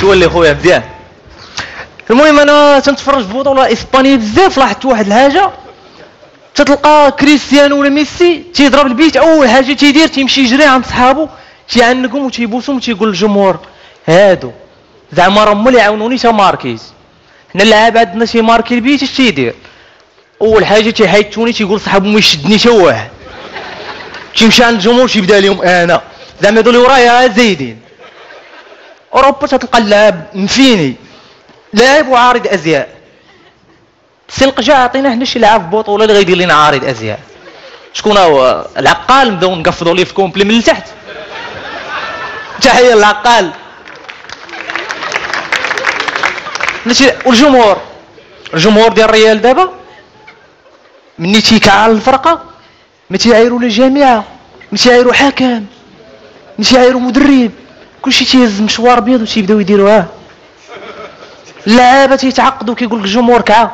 تولي خويا مزيان. المهم أنا تنتفرج في بطوله اسبانيه بزاف لاحظت واحد الحاجة. تتلقى كريستيانو ولا ميسي تيضرب البيت أول حاجة تيدير تيمشي يجري عند صحابو تيعنقهم وتيبوسهم وتيقول للجمهور هادو زعما راه هما اللي عاونوني تا ماركيت. حنا اللعاب عندنا تي ماركي البيت اش تيدير؟ أول حاجة تيحيد التوني تيقول صاحبو ما يشدني تا واحد تيمشي عند الجمهور تيبدا لهم أنا. زعما هذو اللي ورايا زايدين أوروبا تتلقى اللاعب مفيني لاعب وعارض أزياء. سي القجاع عطينا حنا شي في بطوله اللي غيدير لنا عارض أزياء. شكون هو؟ العقال نبداو نقفضوا ليه في كومبلي من التحت تحية للعقال. والجمهور الجمهور. ديال الريال دابا مني تيكعل الفرقة ما تيعايروا لا جامعه ما تيعايروا حكم ما تيعايروا مدرب. كلشي تيهز مشوار بيض وتيبداو يديروها اللعابه تيتعقدوا كيقول لك الجمهور كعا.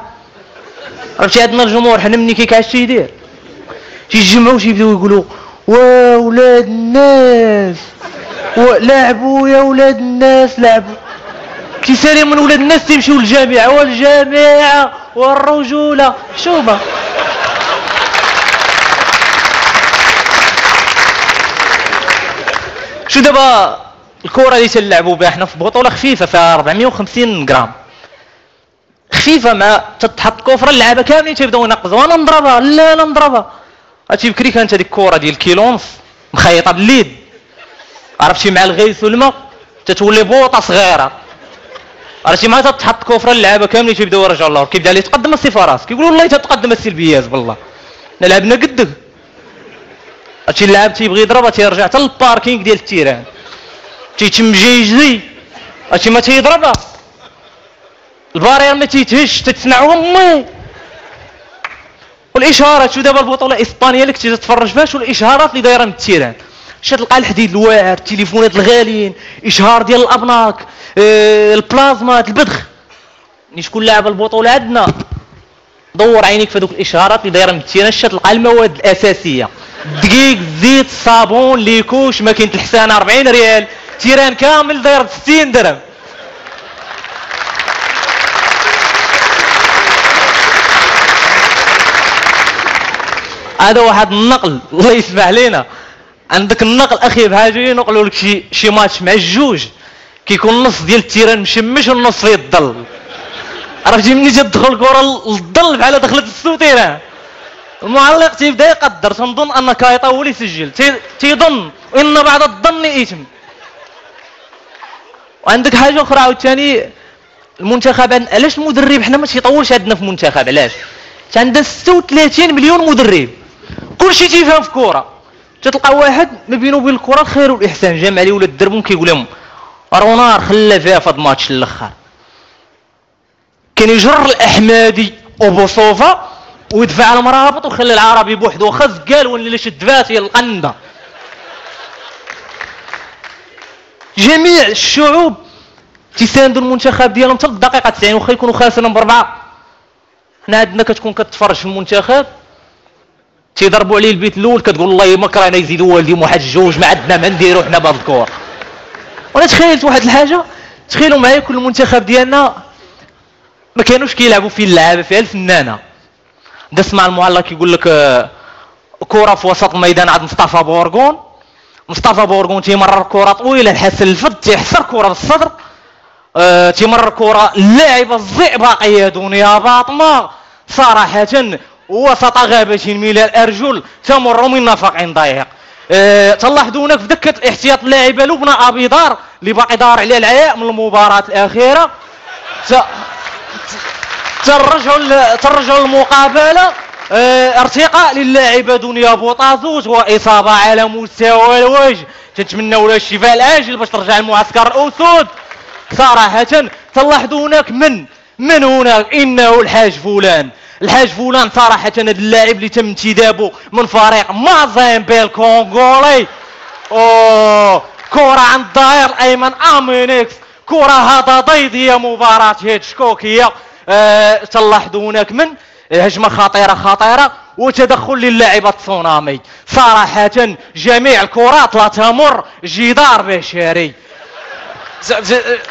عرفتي عندنا الجمهور حنا مني كيكعا اش تيدير. تيجمعوا تيبداو يقولوا وا ولاد الناس. لعبوا يا ولاد الناس لعبوا. كيسالي من ولاد الناس تيمشيو للجامعة. والجامعة والرجولة. شوفها. شو دابا الكرة اللي تلعبوا بها حنا في بطولة خفيفة فيها 450 غرام. خفيفة ما تتحط coup franc اللعابه كاملين تيبداو ينقزوا أنا نضربها. لا لا نضربها. هاتي بكري كانت هذيك الكرة ديال كيلو ونص مخيطة باليد عرفتي مع الغيس والماء؟ تتولي بوطة صغيرة. عرفتي ما تتحط coup franc اللعابه كاملين تيبداو يرجعوا اللور كيبدأ لي تقدم السي فراس. كيقولوا والله تتقدم السي البياز بالله. لعبنا قدك. هادشي اللاعب تيبغي يضربها تيرجع حتى للباركينغ ديال التيران. تيتمجيجي هادشي ما تيضربها البارير ما تيتهش تتسمع أمي. والاشارات شو دابا البطولة الإسبانية اللي كنتي تتفرج فيها؟ شو الاشهارات اللي دايرة من التيران؟ شات تلقى الحديد الواعر التليفونات الغاليين إشهار ديال الأبناك آه البلازمات البدخ. ني شكون لاعب البطولة عندنا؟ دور عينيك في هذوك الإشهارات اللي دايرة من ال terrain. شات تلقى المواد الأساسية. دقيق زيت صابون les couches ماكينة الحسانه 40 ريال. terrain كامل داير 60 درهم. هذا واحد النقل الله يسمح لنا عندك النقل أخي بهاجي ينقلوا لك شي شي ماتش مع الجوج. كيكون نص ديال التيران مشمش والنص فيه الظل. عرفتي ملي تدخل الكره للظل بحال دخلت السوتيران المعلق تيبدأ يقدر تنظن ان كايطا هو اللي يسجل تيظن إن بعد الظن اثم وعندك حاجة أخرى عاوتاني؟ المنتخب علاش المدرب؟ حنا ما تيطولش عندنا في المنتخب علاش؟ عندنا 36 مليون مدرب. كلشي تيفهم في الكره تلقى واحد ما بينه وبين الكره الخير والإحسان. جامع عليه ولا الدربون كيقول لهم رونار خلى فيها في هذا الماتش الأخر. كان يجر الأحمدي وبوصوفه ويدفع المرابط وخلي العربي بوحده وخز قال ولا ليش دفاتي القندة. جميع الشعوب تساندوا المنتخب ديالهم حتى الدقيقه 90 واخا يكونوا خاسرين بربعه حنا عندنا كتكون كتفرج في المنتخب. تيضربوا عليه البيت الأول كتقول الله ما كرهنا يزيدوا والدي واحد جوج ما عندنا ما نديروا حنا بهذا الكور. وأنا تخيلت واحد الحاجة تخيلوا معايا كل المنتخب ديالنا ما كانوش كيلعبوا فيه اللعابه فيها الفنانة. تسمع المعلق كيقول لك آه، كرة في وسط الميدان عند مصطفى بورغون. مصطفى بورغون تيمرر كرة طويلة لحسن الفد تيحصر كرة بالصدر أه تيمرر كرة اللاعبه الزئبقيه دنيا باطمة. صراحة وسط غابة من الأرجل تمر من نفق ضيق. أه تلاحظوا هناك في دكة الاحتياط اللاعبة لبنى أبي دار اللي باقي دار عليه العياء من المباراة الأخيرة. ترجعوا ترجعوا المقابلة آه ارتقاء للاعبة دنيا بوطازوت وإصابة على مستوى الوجه. تتمنوا له الشفاء العاجل باش ترجع المعسكر الأسود صراحة تلاحظوا هناك من من هناك؟ إنه الحاج فلان. الحاج فلان صراحة هذا اللاعب اللي تم انتدابه من فريق مازيمبي الكونغولي أوه كرة عند الظهير الايمن أمينيكس. كرة هذا ضيضية مباراة هيتشكوكية. أه تلاحظوا هناك من؟ هجمة خطيرة خطيرة؟ وتدخل للاعبة تسونامي. صراحة جميع الكرات لا تمر جدار بشري.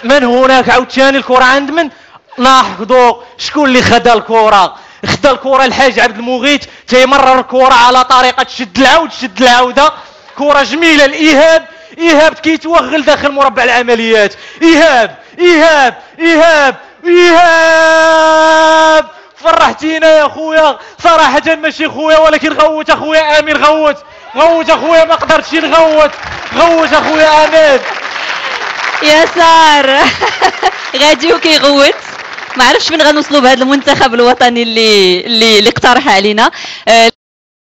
من هناك؟ عاوتاني الكرة عند من؟ ناحظوا شكون اللي خدا الكرة؟ خدا الكرة الحاج عبد المغيث تيمرر الكرة على طريقة شد العود شد العودة. كرة جميلة الإيهاب. إيهاب كيتوغل داخل مربع العمليات. إيهاب إيهاب إيهاب إيهاب. فرحتينا يا خويا. صراحة ماشي خويا ولكن غوت أخويا آمين غوت. غوت أخويا ما قدرتش نغوت غوت. أخويا آمين. يسار غادي وكيغوت ما عرفتش فين غنوصلوا بهذا المنتخب الوطني اللي اللي, اللي اقترح علينا.